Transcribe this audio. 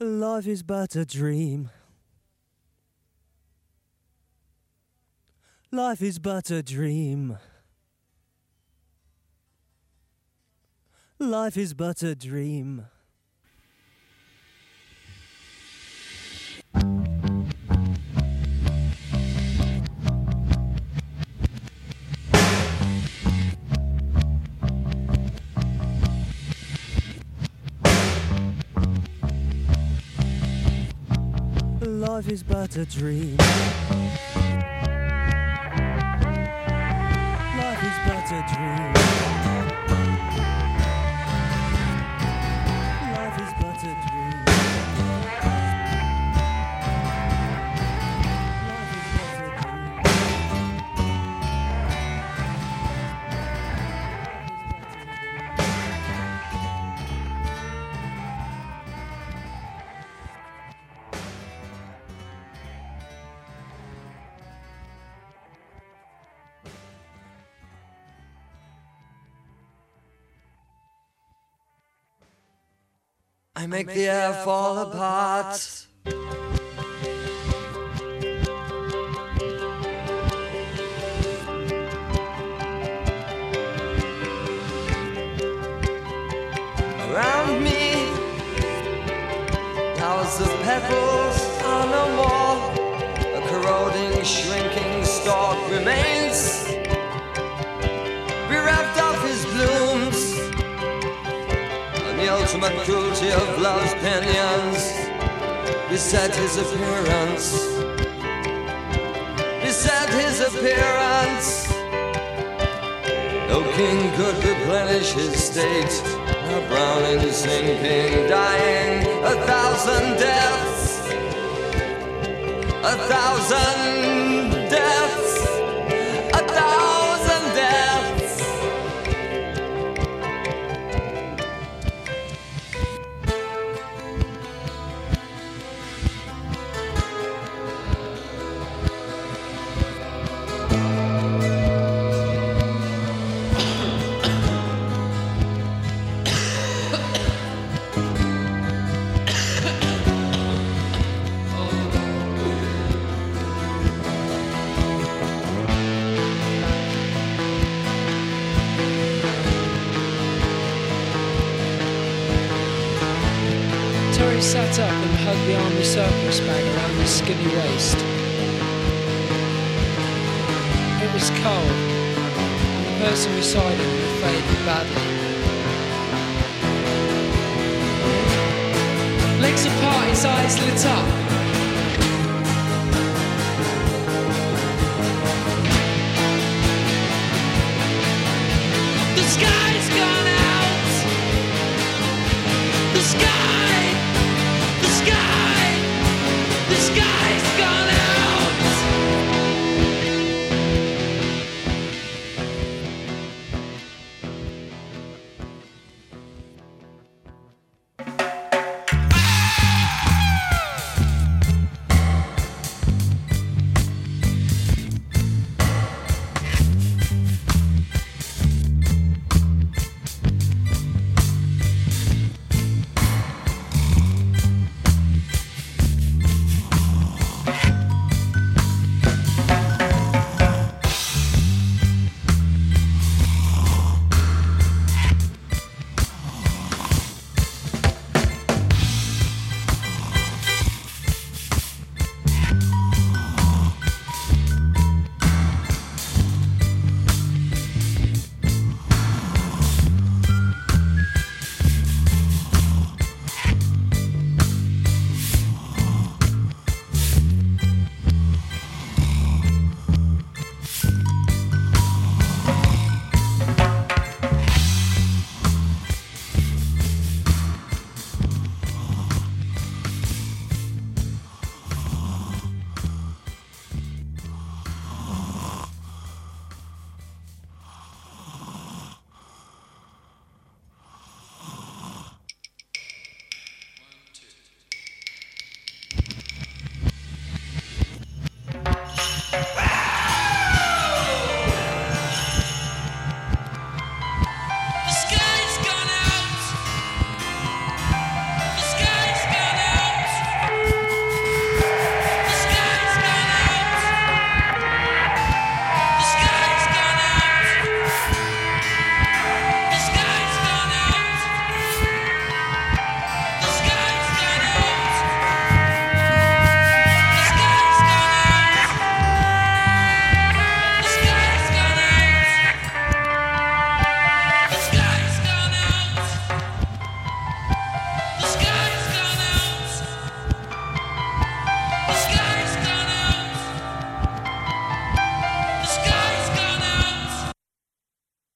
Life is but a dream. Life is but a dream. Life is but a dream. Life is but a dream. Life is but a dream. I make the air fall apart. Around me, towers of petals are no more. A corroding, shrinking stalk remains, and the cruelty of love's pinions beset his appearance. Beset his appearance. No king could replenish his state. Now Browning, sinking, dying, a thousand deaths. A thousand Terry sat up and hugged the army surplus bag around his skinny waist. It was cold, and the person beside him had faded badly. Legs apart, his eyes lit up.